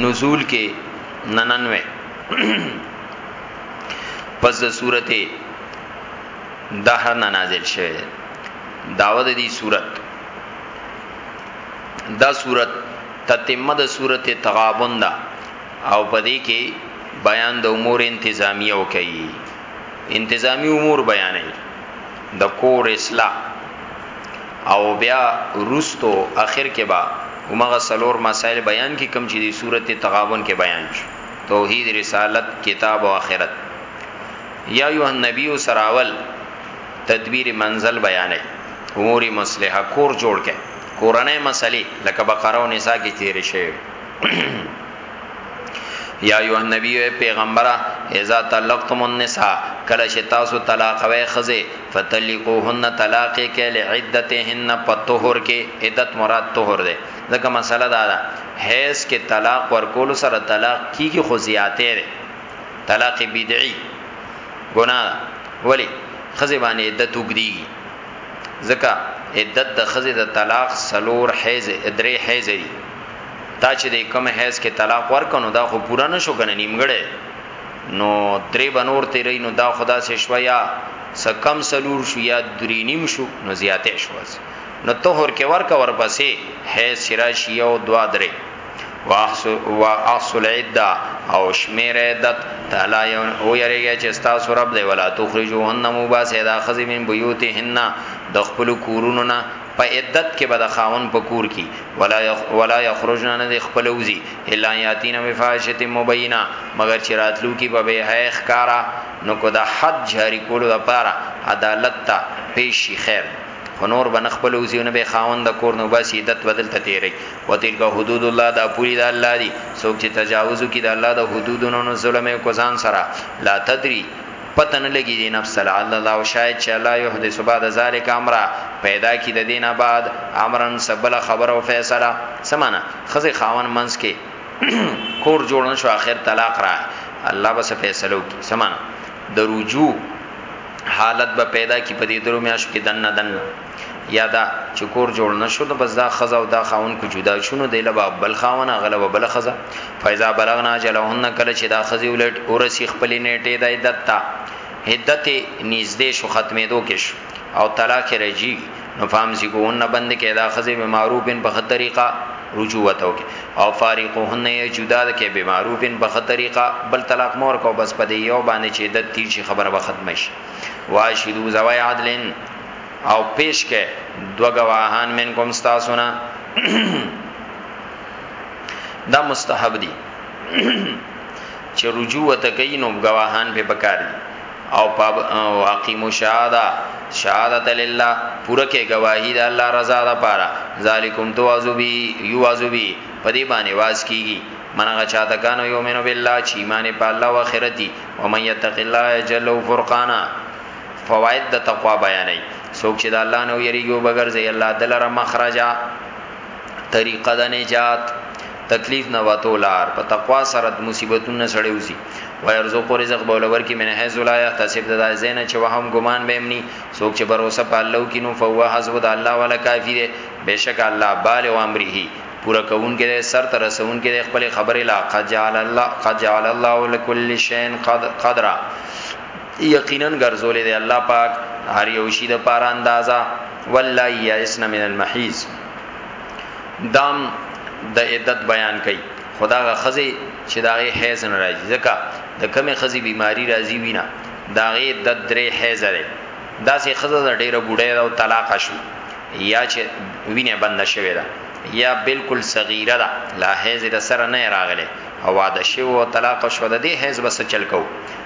نزول کې نننوي پس د سورته دهر نه نازل شوه داوود دی صورت دا صورت تتمه د صورت تغابن دا او پدې کې بیان د امور انتظامیه او کوي انتظامی امور بیانې د کور اصلاح او بیا روستو اخر کې با همغه سلور مسائل بیان کی کم چې دی صورت تغابن کې بیان شو توحید رسالت کتاب او آخرت یا ایه النبی سراول تدبیر منزل بیانې امور مصلحه کور جوړ کې کورنۍ مسلې لکه بقره او نساء کې تیر شي یا ایو النبی پیغمبره اذا طلقتم النساء کله چې تاسو طلاق وای خزه فتلقوهن طلاق کې لعدتهن په طهور کې عدت مراد طهور ده ځکه مسله دا ده حیز کې طلاق ورکول سره طلاق کیږي خو زیاتې ده طلاق بدعي ګناه ولی خزه باندې عدت وګديږي ځکه عدت د خزه د طلاق سلور حیز درې حیز دي تا چې د کوم حیث کې طلاق ورکنو دا خو پورا نشو کنه نیمګړې نو درې بنور تی رینو دا خدا سه شو یا سکم سلور شو یا درې نیم شو نو زیاتې شو نو طهر کې ورک ورپسې حیث شراشی یو دوا درې واحصل عده او شمیر عدت تعالی یو او یریږي چې ستا سورب دی ولا تخرجوهن مباسه دا خزی من بیوتهن د خپل کورونو نه په عدت کې به د خاون په کور کې ولا یخ ولا یخرجنا نه د خپل وزي الا یاتینا بفاحشه مبینا مگر چې راتلو کې به به هي ښکارا نو کو د حد جاری کولو لپاره عدالت ته پیش شي خیر خنور بن خپل وزیونه به خاون د کور نو بس عدت بدل ته تیری و تلک حدود الله دا پوری د الله دی څوک چې تجاوز کی د الله د حدودونو نو ظلم کو ځان سره لا تدری پته نه لګی دی نفس لعل الله او شاید چې الله یحدث بعد ذلک امرا پیدا کی د دینه بعد امرن سبل خبر او فیصله سمانا خزه خاون منس کې کور جوړن شو اخر طلاق را الله بس فیصله وکي سمانا د رجوع حالت به پیدا کی په دې درو میاشو کې دنه دنه یا دا چې کور جوړ نشو نو بس دا خزه او دا خاون کو جدا شونه دی لبا بل خاون غله و بل خزه فایزا بلغنا جلهن کله چې دا خزه ولټ اورسی خپل نیټه د عدت تا عدت نږدې شو ختمې دو کې شو او طلاق رجی نو فهم سی کو نه بند کې دا خزه به معروفن په خطر طریقه رجوع وتو کې او فارقهن یې جدا کې به معروفن په خطر طریقه بل طلاق مور کو بس پدې یو باندې چې عدت تیر شي خبره به ختم شي واشهدو زوای عدلن او پیش کې دو گواهان من کوم ستاسونا دا مستحب دي چې رجوع ته کوي نو گواهان به پکاري او پاب او اقیم شهاده شهادت لله پوره کې گواہی د الله رضا ده پاره ذالکم توازبی یوازبی پدی باندې واس کیږي منغه چاته کانو یومنو بالله چې ایمان په الله او آخرت دي او مې یتق الله یجلو فرقانا فواید د تقوا بیانې څوک چې د الله نه ویریږي او بغرځي الله دلاره مخرجا طریقه د نجات تکلیف نه وته لار په تقوا سره د مصیبتونو سره وځي ويرزق رزق بولور کې منه زلا يحتسب د زین چې وهم ګمان به امني څوک چې باور په الله کې نو فوا حسب د الله ولا کافی دی بشک الله بالغ امره پورا کون کې سر تر رسون کې خپل خبره لا قد جعل الله قد جعل الله لكل شيء قدرا یقینا ګرځولې دی الله پاک هر یو شی د پاره اندازا والله یئسن من المحیز دام د دا عدت بیان کړي خداغه خزي چې داغه حیز نه راځي ځکه د کمې خزي بیماری راځي وینا داغه د دا درې حیز لري دا سه خزه د ډیره بډای او طلاق شو یا چې وینه بند شوی دا یا بالکل صغیره ده لا حیز د سره نه راغله او واده شو او طلاق شو د دې حیز بس چل کو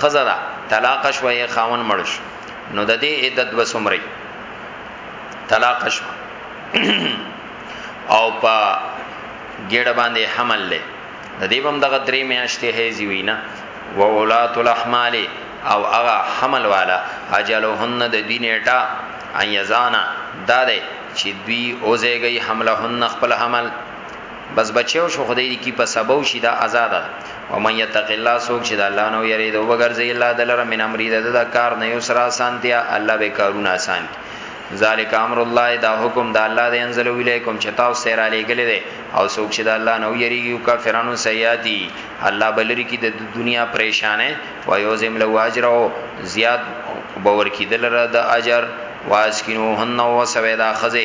ښځه ده طلاق شوه یې خاون مړ شو نو د دې عدت به څومره طلاق شوه او په ګډه باندې حمل له د دې بم دغه درې میاشتې هیزي وینا و اولات الاحمال او هغه حمل والا اجلهن د دین اټا ایزانا دا ده چې دوی اوځيږي حملهن خپل حمل بس بچیو شو خدای دې کی په سبو شي دا آزاد ده او من یتق الله سوک چې د الله نو یری دو وګرځي الله دلر من امر دې د کار نه یو سرا سانتیا الله به کارونه آسان کی ذالک امر الله دا حکم د الله دې انزل الیکم چې تاسو سره علی ګل دې او سوک چې د الله نو یری یو کافرانو سیاتی الله بلری کی د دنیا پریشانه و یوزم لو اجر او زیاد باور کی دلر د اجر واسکینو هن و سویدا خزه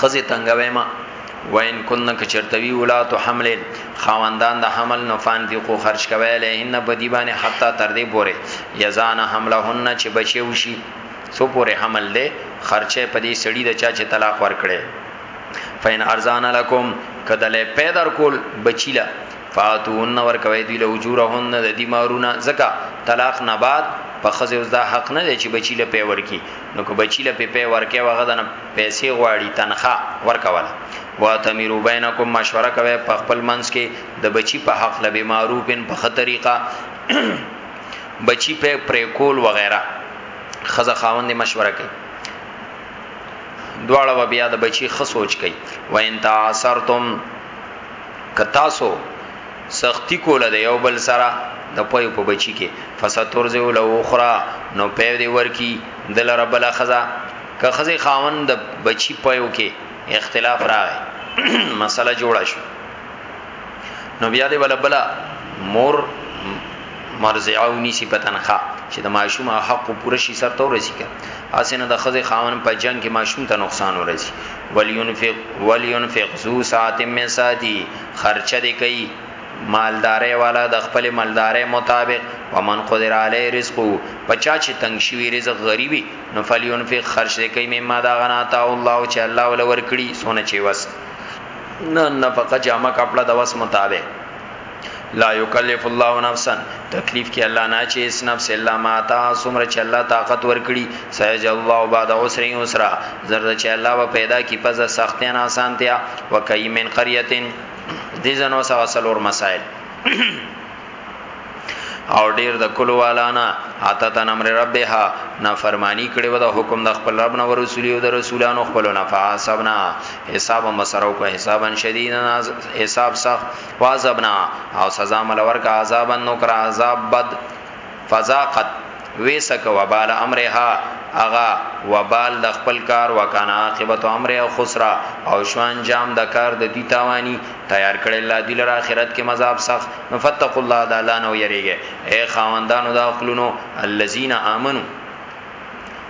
خزه تنگوي ما وین کن کچرتوی اولات حمل خواندان د حمل نو فان فی خو خرج کوي لهن په دی باندې حتا تر دې پوره یزان حملهن چې بچي وشي سو پوره حمل دې خرچه په دې سړی د چا چې طلاق ورکړي فین ارزان لکم کدل پیدر کول بچیلا فاتون ور کوي دی له اجورهن د دې مارونه زکه طلاق نه بعد په خزه اوس دا حق نه دی چې بچیله پیور کی نو کو بچی له په پی ورکه وغه دنه پیسې غواړي تنخواه ورکواله واتمیرو بینکم مشوره کوي په خپل منځ کې د بچی په حق لبه معروفن په خه طریقه بچی په پرې کول وغیرہ خزه خاوند مشوره کوي دواړه و بیا د بچی خ سوچ کوي و ان تاسرتم ک تاسو سختی کوله د یو بل سره د پوی په بچی کې فسترزو له اخرى نو پی دی ورکی دل رب له خزا که خزه خاون د بچی پيو کې اختلاف راغی مسله جوړه شو نو بیا دی بل بل مور مرزعو نیسی پتنخا چې د ماشوم حق پوره شي سر ته ورسیږي اسنه د خزه خاون په جنگ کې ماشوم ته نقصان ورسي ولینفق ولینفق ذو ساعت من ساعتی خرچه دی کوي مالداري والا د خپل مالداري مطابق ومن قدر علی رزقو پچا چې تنگ شوی رزق غریبي نو فلیون فی خرج دې کوي مما دا غنا تا الله چې الله ول ور کړی سونه چې وس نه نفقه جامه کپڑا د وس مطابق لا یکلف الله نفسا تکلیف کې الله نه چې اس نفس الا ما تا سمره چې الله طاقت ورکړي سيج الله بعد عسر يسرا زرد چې الله به پیدا کی پزا سختیان آسانتیا وکای من قریتن دې زنو سوا سلور مسائل او ډیر د کلو والانا اته تن امر ربها نا فرمانی کړي و د حکم د خپل رب نو رسول او د رسولانو خپل نه فاسبنا حساب مسرو کو حسابا شدید حساب سخت واذبنا او سزا ملور کا عذاب نو کرا عذاب بد فزاقت ویسک وبال امرها اغا وبال د خپل کار وکانا عاقبت امر او خسرا او شو انجام د کار د دی تاوانی تیار کړي الله دی لر اخرت کې مذاب سخت نفتق الله د الله نو یریږي اے خواندانو د خپلونو الذين امنو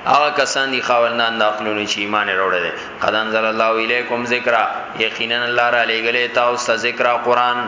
هغه کسان دي خاوندان د خپلونو چې ایمان وروړي دي قد انزل الله الیکم ذکر یقینا الله را لګلې تاسو ذکر قرآن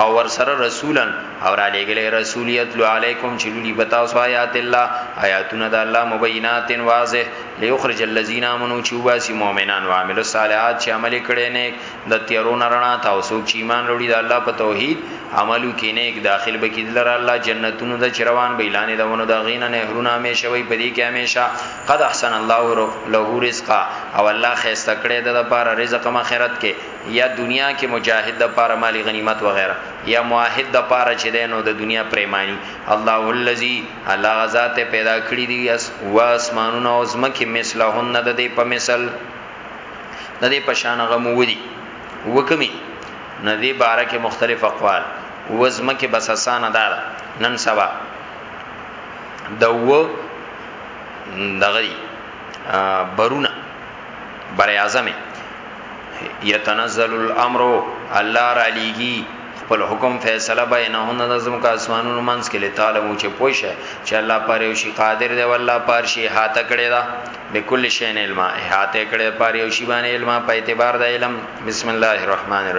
او ور سره رسولن او را لګلې رسولیت لو علیکم چې لولي بتا سو آیات الله آیاتونه د الله مبینات واضح لیخرج الذین امنو چې واسي مؤمنان او عامل الصالحات چې عمل کړي نه د تیرو نرنا تاسو چې ایمان لري د الله په توحید عملو کې نه یک داخل بکید لر الله جنتونو د چروان بیلانې دونو د غینه نهرونه همیشه وي پدې کې همیشه قد احسن الله له رزقا او الله خیسته کړي د لپاره رزق مخیرت کې یا دنیا کې مجاهد د پاره مالی غنیمت وغیرہ یا معاهد د پاره چې دینو د دنیا پریمانی الله الذی الله غزا ته پیدا کړی دی اس و اسمانونه او زمکه مثلهن د دې په مثل د دې په شان غمو ودی وکمی نه دې بارکه مختلف اقوال و زمکه بس اسانه دار نن سبا د و دغری برونه بر اعظم یتنزل الامر الله را لیږي خپل حکم فیصله بینهن نظم کا اسمانونو منس کې لتاله مو چې پوښه چې الله پاره او شي قادر دی والله پاره شي هاته کړی دا بكل شین علم هاته کړی پاره او شی باندې علم په اعتبار د علم بسم الله الرحمن الرحیم